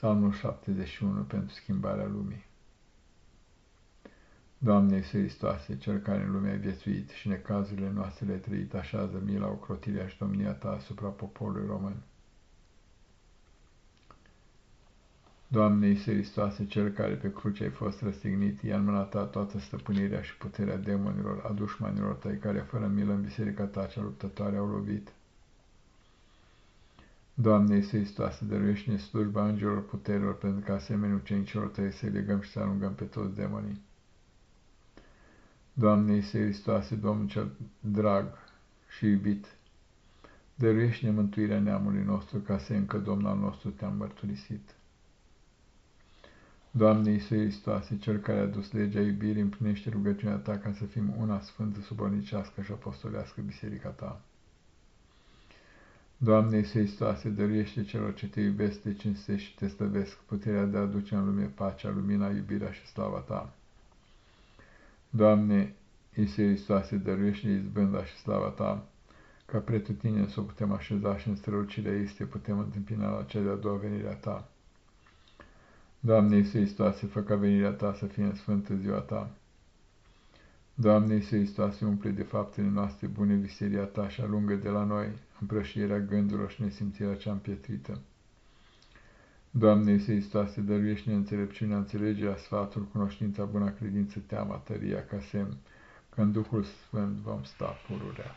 Psalmul 71 pentru schimbarea lumii. Doamne Iisus Hristoase, Cel care în lume ai viețuit și necazurile noastre le-ai trăit, așează mila, ocrotirea și domnia Ta asupra poporului român. Doamne Iisus Hristoase, Cel care pe cruce ai fost răstignit, ia în mâna Ta toată stăpânirea și puterea demonilor, a dușmanilor Tăi, care fără milă în biserica Ta cea luptătoare au lovit. Doamne Iisus Hristoase, dăruiește-ne slujba îngerilor puterilor, pentru că asemenea ucenicilor tăi să legăm și să alungăm pe toți demonii. Doamne Iisus Hristoase, Domnul cel drag și iubit, dăruiește-ne mântuirea neamului nostru, ca să încă Domnul al nostru te-am mărturisit. Doamne Iisus Hristoase, Cel care a dus legea iubirii, împlinește rugăciunea Ta ca să fim una sfântă, subornicească și apostolească biserica Ta. Doamne Iisus Hristoase, dăruiește celor ce te iubesc, te cinstesc și te slăvesc puterea de a aduce în lume pacea, lumina, iubirea și slava Ta. Doamne Iisus Hristoase, dăruiește izbânda și slava Ta, ca pretutine să o putem așeza și în strălucirea este putem întâmpina la cea de-a doua venire a Ta. Doamne Iisus Hristoase, fă ca venirea Ta să fie în sfântă ziua Ta. Doamne Iisus Hristoase, umple de faptele noastre bune viseria Ta și alungă de la noi împrășierea gândurilor și nesimțirea cea împietrită. Doamne Iisus Hristoase, dăruiește-ne înțelepciunea, înțelegerea, sfatul, cunoștința, buna credință, teama, tăria, ca semn, că în Duhul Sfânt vom sta pururea.